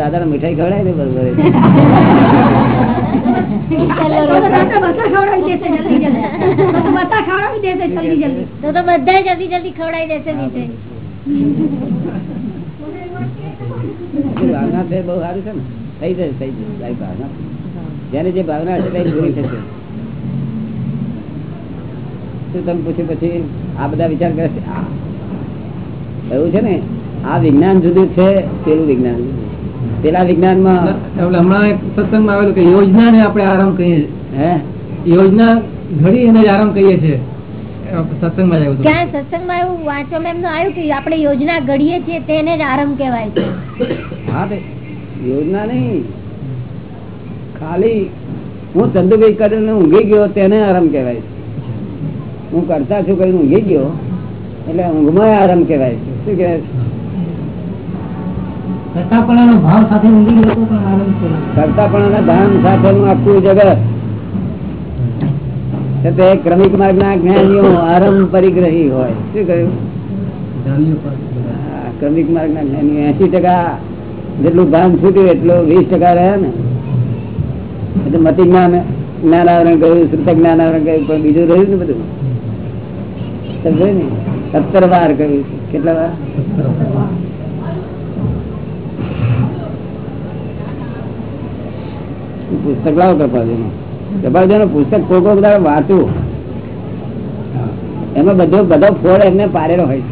દાદાને મીઠાઈ ખવડાય ને બરોબર તો તો બધા જલ્દી જલ્દી. ખવડાવી દેશે નીચે. બહુ સારું છે ને. થઈ જશે થઈ જશે. ભાવના જેની જે ભાવના હશે તેની પૂરી થશે. શું તમે પૂછ્યું પછી આ બધા વિચાર કરે છે? એવું છે ને આ વિજ્ઞાન જુદું છે પેલું વિજ્ઞાન પેલા વિજ્ઞાનમાં એટલે હમણાં એક સત્સંગમાં આવેલું કે યોજના ને આપણે આરામ કહીએ હે? યોજના ઘડી એને આરામ કહીએ છીએ. સત્સંગમાં આવ્યું ક્યાં સત્સંગમાં એવું આવ્યું કે આપણે યોજના ઘડીએ છીએ તેને જ આરંભ કહેવાય છે. હા તે યોજના નહીં. ખાલી હું ચંદુભાઈ કરીને ઊંઘી ગયો તેને આરામ કહેવાય છે. હું કરતા છું કરીને ઊંઘી ગયો એટલે ઊંઘમાં આરામ કહેવાય છે. શું કહેવાય છે? કરતા ભાન સાથેનું આખું જગત. તે ક્રમિક માર્ગ ના જ્ઞાનીઓ આરંભ પરિગ્રહી હોય. શું કહ્યું? ક્રમિક માર્ગના જ્ઞાનીઓ એસી ટકા જેટલું ભાન છૂટ્યું એટલું વીસ ટકા રહ્યા ને. એટલે મતિ જ્ઞાન, જ્ઞાનાવરણ ગયું શ્રુત જ્ઞાનાવરણ ગયું પણ બીજું રહ્યું ને બધું. સત્તર વાર કહ્યું કેટલા વાર? પુસ્તક લાવો કૃપાલજી નું પુસ્તક કોઈ બધા વાંચવું એમાં બધો બધો ફોડ એમને પારેલો હોય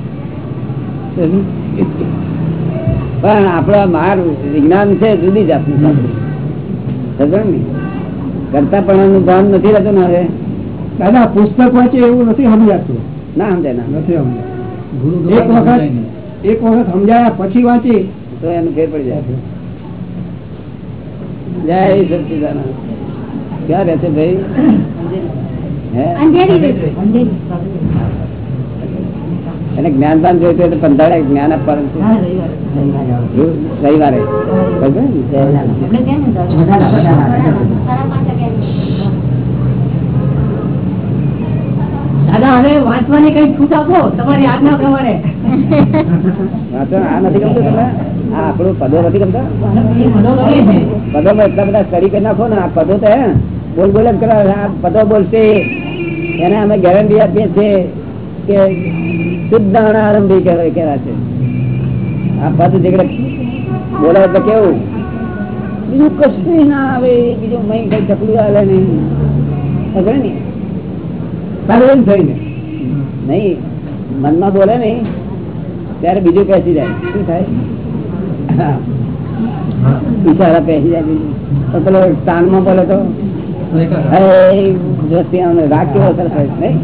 પણ આપણા માર વિજ્ઞાન છે, જુદી જાતનું કરતા પણ ભાન નથી રહેતું ને હવે. દાદા પુસ્તક વાંચે એવું નથી સમજાતું. ના સમજાય ના. નથી એક વખત સમજાય એક વખત સમજાયા પછી વાંચી. તો એનું ફેર પડી જાય. જય સચિદાનંદ. ક્યાં રહે છે ભાઈ? હે? એને જ્ઞાન પણ જોઈતું તો પંધાડે જ્ઞાન આપવાનું છે. રવિવારે. દાદા હવે વાંચવાની કઈ છૂટ આપો? તમારી આજ્ઞા પ્રમાણે. વાંચો આ નથી ગમતું તમે આ આપણું પદો નથી ગમતા? પદોમાં એટલા બધા સ્ટડી કરી નાખો ને આ પદો તો હે બોલ બોલ જ પદો બોલશે. એને અમે ગેરંટી આપીએ છીએ કે શુદ્ધ આરંભી કહેવાય કેવા છે. આ પદ જેગડે બોલે તો કેવું? બીજું કશું ના આવે બીજું મય કઈ ચકલું આવે નહીં. ખબર ને સારું થઈને. નહીં મનમાં બોલે નહીં. ત્યારે બીજું પેસી જાય. શું થાય. ઈશારા પેસી જાય બીજું. તો પેલો તાનમાં બોલે તો રાગ કેવો સરસ નહીં?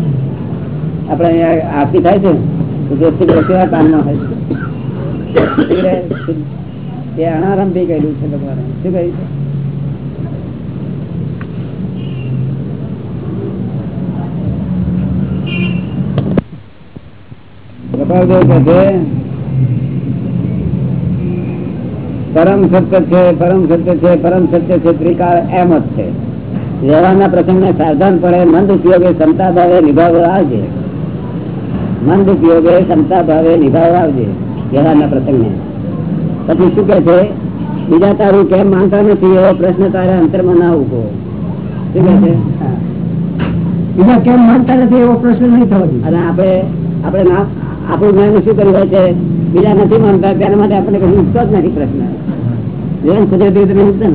આપડે અહીંયા આરતી થાય છે કુદરતી કેવા કામમાં થાય છે. એ અનારંભી કહ્યું છે ભગવાને, શું કહ્યું છે? પરમ સત્ય છે, પરમ સત્ય છે, પરમ સત્ય છે, ત્રિકાળ એમ જ છે. વ્યવહારના પ્રસંગને સાવધાન પડે મંદ ઉપયોગે, ક્ષમતા ભાવે નિભાવવા આવજે. મંદ ઉપયોગે ક્ષમતા ભાવે નિભાવવા આવજે વ્યવહારના પ્રસંગને પછી શું કે છે? બીજા તારું કેમ માનતા નથી એવો પ્રશ્ન તારા અંતરમાં ના ઊભો શું કે છે? બીજા કેમ માનતા નથી એવો પ્રશ્ન નહીં થવો અને આપણે આપણે ના આપણું જ્ઞાન શું કર્યું હોય છે? બીજા નથી માનતા તેના માટે આપણે કશું ઉઠતો જ નથી પ્રશ્ન. જીવન કુદરતી રીતે.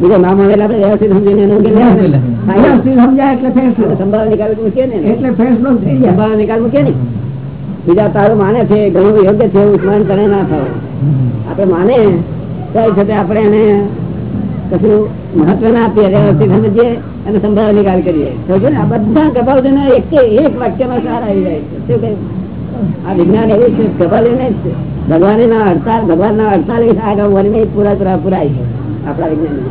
બીજો ના? મળે એટલે આપણે વ્યવસ્થિત સમજીને. એનો સમજાય એટલે ફેસલો સંભાળ નિકાલ મૂકીએ ને? એટલે ફેસલો થઈ જાય. સંભાળ નિકાલ મૂકીએ ને? બીજા તારું માને છે ઘણું યોગ્ય છે ઉસ્માન તને ના થાવ આપણે માને ત્યારે છતાં આપણે એને કશું મહત્વ ના આપીએ સમજીએ અને સંભાળ નિકાલ કરીએ. સમજો ને આ બધા કપાલજીને એક કે એક વાક્યમાં સાર આવી જાય છે. શું આ વિજ્ઞાન એવું છે કપાલીને જ છે. ભગવાન ના અડતાલ ભગવાન ના અડતાલીસ આગળ વનને પૂરા પૂરા પુરાય છે આપણા વિજ્ઞાન એટલે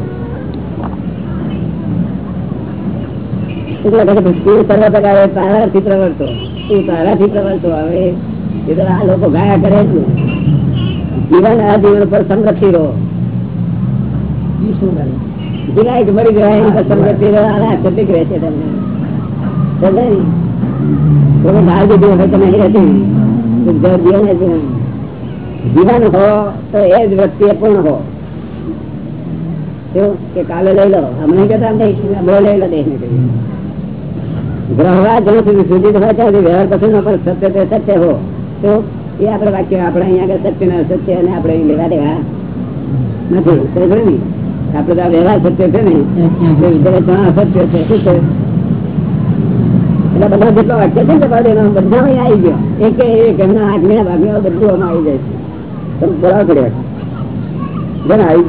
કહે છે, તું સર્વ પ્રકારે તારાથી પ્રવર્તો તું તારાથી પ્રવર્તો હવે એ તો આ લોકો ગાયા કરે છે. જીવન આ જીવન પર સંગતિ રહો. જીવાય મરી ગયા એની પર સંગતિ રહો. આ કેટલીક રહેશે તમને. તમે બહાર દીધું હોય તો નહીં રહેતી જીવન જીવન. જીવન હો તો એ જ વ્યક્તિ પૂર્ણ હો. કે કાલે લઈ લો. કહેતા હમણાં લઈ લો દેશ ને ગ્રહવા જ્યાં સુધી વ્યવહાર પછી નો પણ સત્ય તે સત્ય હો તો એ આપણે વાક્ય આપણે અહીંયા આગળ સત્ય ને સત્ય અને આપણે લેવા દેવા નથી આપડે તો આ વ્યવહાર સત્ય છે ને અસત્ય છે શું છે એટલે બધા જેટલા વાક્ય છે ને બધા એનો બધા અહીં આવી ગયો એક એક એમના આજ્ઞા ભાગ્યા બધું આવી જાય છે તમે બોલાવ પડ્યા જેને આવી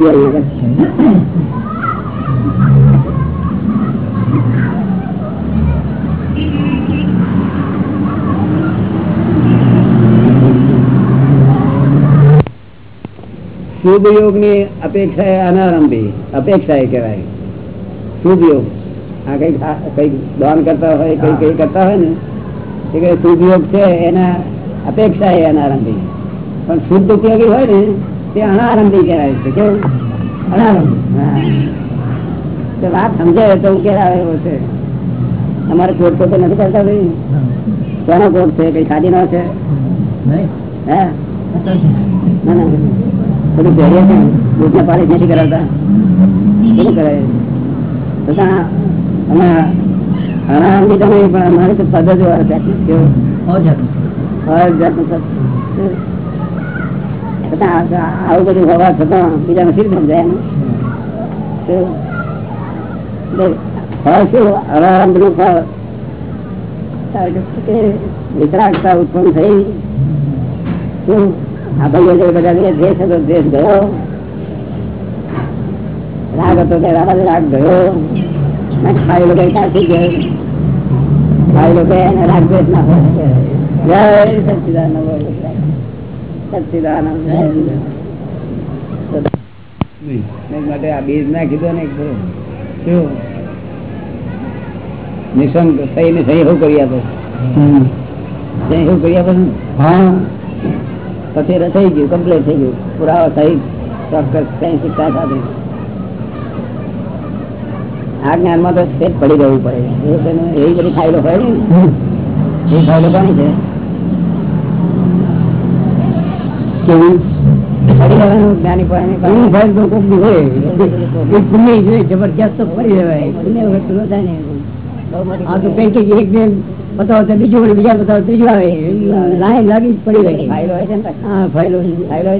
શુભ યોગની અપેક્ષા અનારંભી અપેક્ષા એ કહેવાય. શુભ યોગ આ કઈ કઈ દાન કરતા હોય કઈ કઈ કરતા હોય ને એ કઈ શુભ યોગ છે એના અપેક્ષા એ અનારંભી. પણ શુદ્ધ ઉપયોગી હોય ને તે અનારંભી કહેવાય છે. કેવું? અનારંભી. વાત સમજાય તો ઉકેલ આવે એવો છે. અમારે કોટ તો નથી કરતા ભાઈ? કોનો કોટ છે? કઈ ખાદી નો છે? હે. ના બધું પહેરીએ છે નથી કરાવતા બધું બધું એનું? ફળ શું અનારંભનું ફળ વિતરાગતા ઉત્પન્ન થઈ શું આ ભાઈઓ બધા દેશ હતો દેશ ગયો. રાગ હતો તે રાગ રાગ ગયો. ભાઈ લોકો કાઢી ગયો? ભાઈ લોકો એને રાગ દેશ ના હોય. જય સચિદાનંદ. માટે આ બીજ ના કીધો ને. શું? નિશંક સહી ને સહી એવું કરી આપો? સહી એવું કરી આપો હા. પછી થઈ ગયું કમ્પ્લીટ થઈ ગયું. પુરાવા થઈ કઈ શિક્ષા સાથે આ જ્ઞાનમાં તો સ્ટેજ પડી રહેવું પડે. એવી બધી ફાઇલો હોય ને? એ ફાઇલો કોની છે? કેવું? પડી રહેવાનું જ્ઞાની જોઈએ જબરજસ્ત ફરી રહેવાય બહુ મોટી બતાવો તો બીજું વળી બીજા બતાવો ત્રીજું આવે. લાઈન લાગી પડી રહી. ફાઇલો હોય છે ને હા ફાઇલો ફાઇલો હોય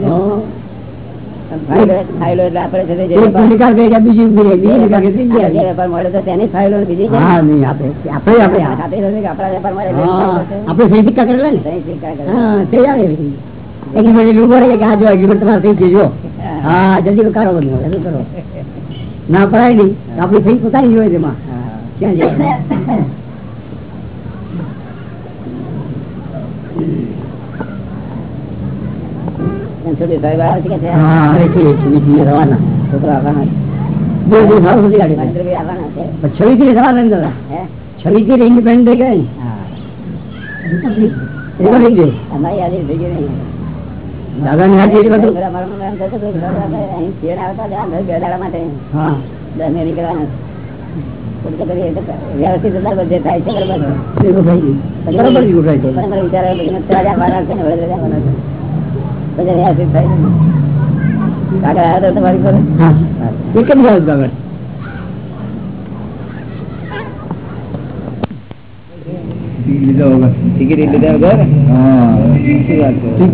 થઈ પડાય તો આપણી સહી પોતાની હોય તેમાં. ક્યાં જાય છવ્વીસથી ઇન્ડિપેન્ડન્ટ થઈ ગયા દાદા ની હાજરી માટે હા. નીકળવાના. વ્યવસ્થિત જે થાય છે બરોબર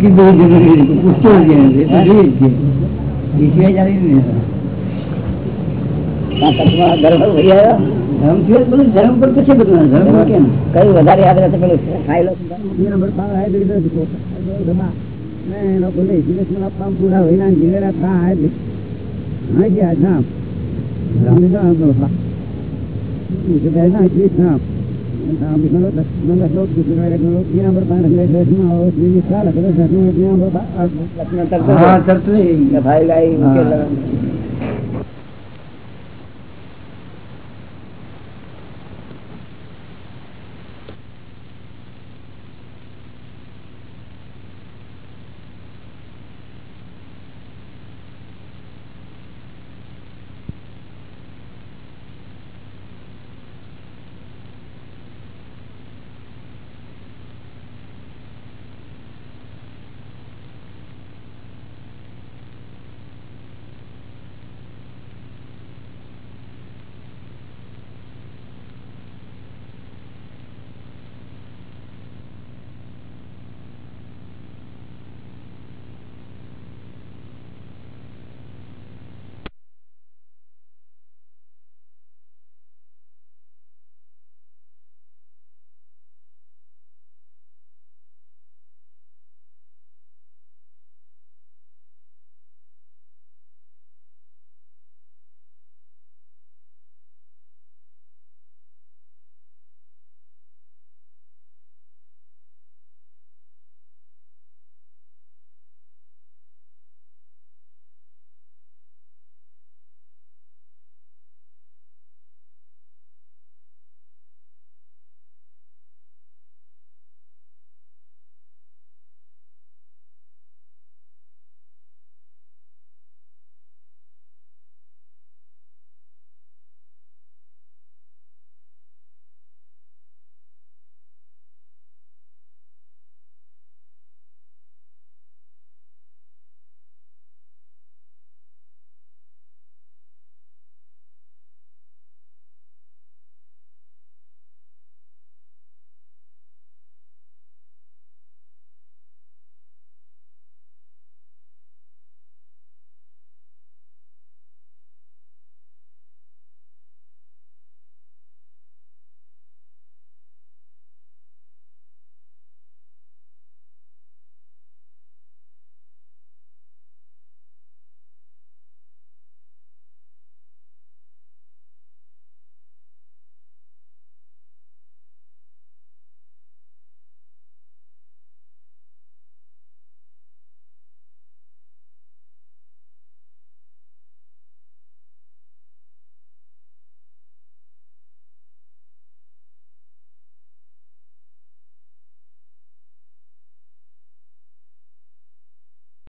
બહુ જરૂરી પૂછતો જ ધર્મ છે બધું ધર્મ પર તો છે બધું ધર્મ કેમ? કયું વધારે યાદ રહેશે પેલું? ફાઇલો? લોકોને જીવેશન આપવા પૂરા હોય જીવેરા થા આવે હા જી આધામ ભાઈ